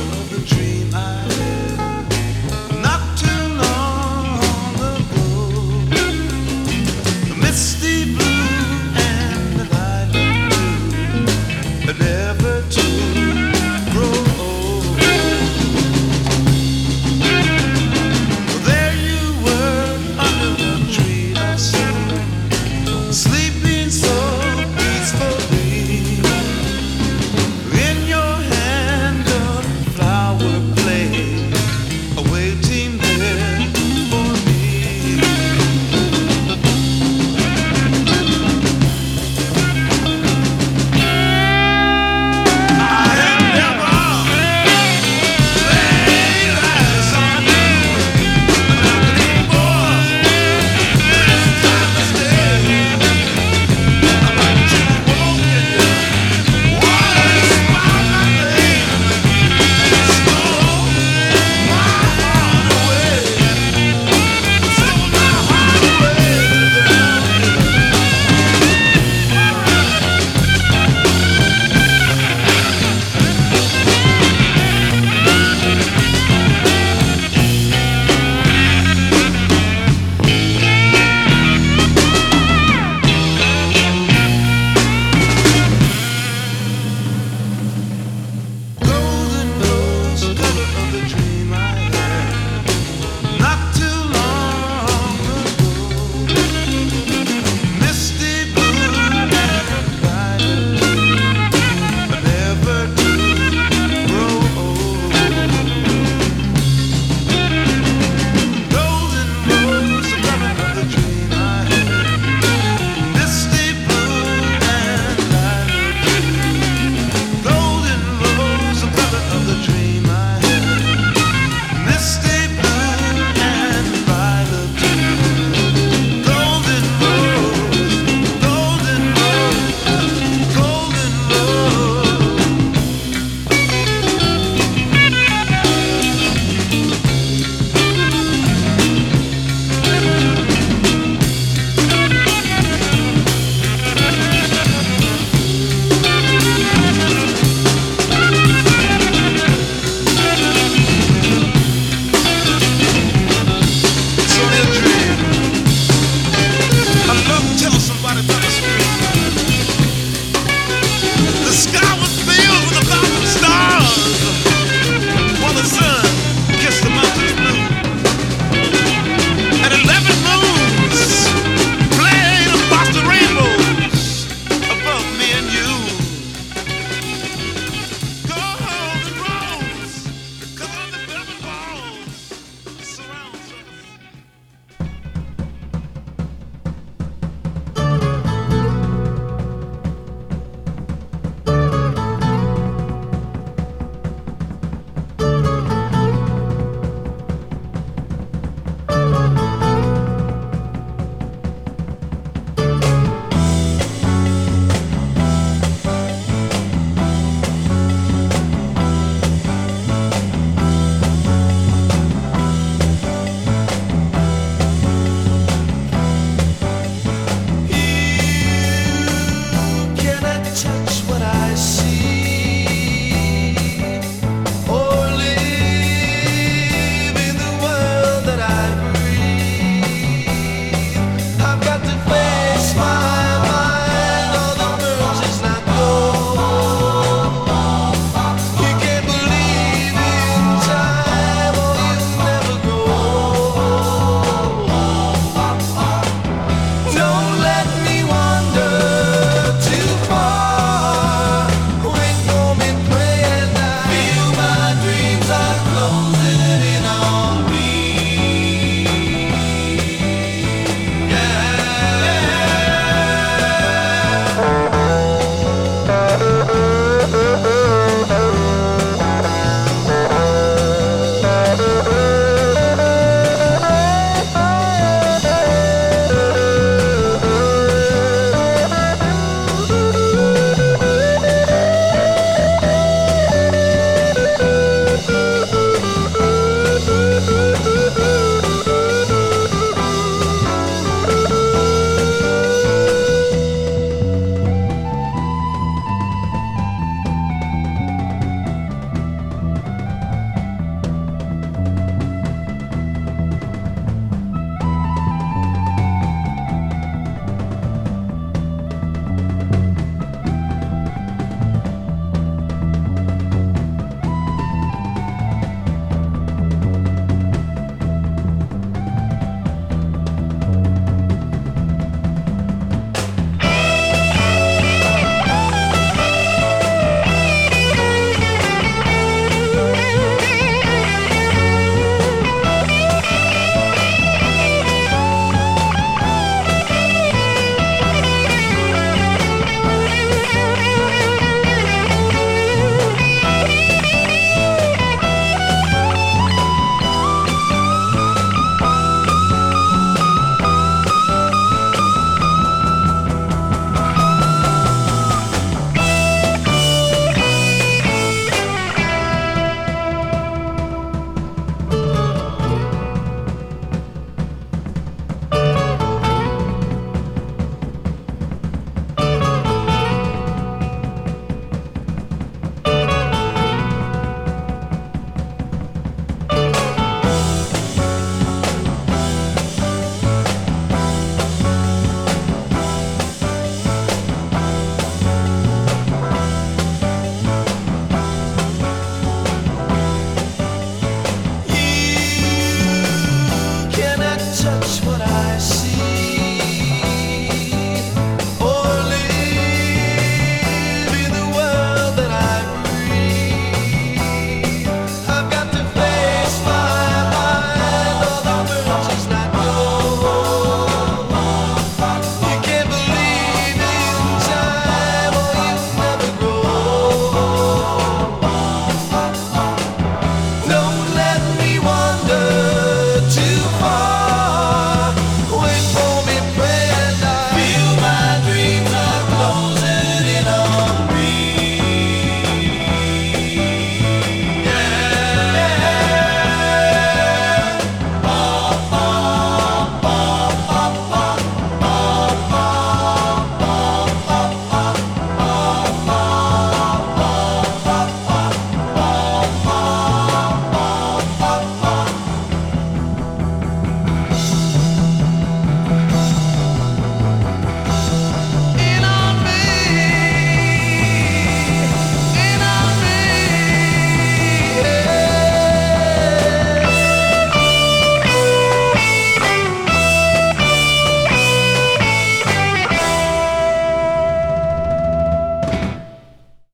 of the dream I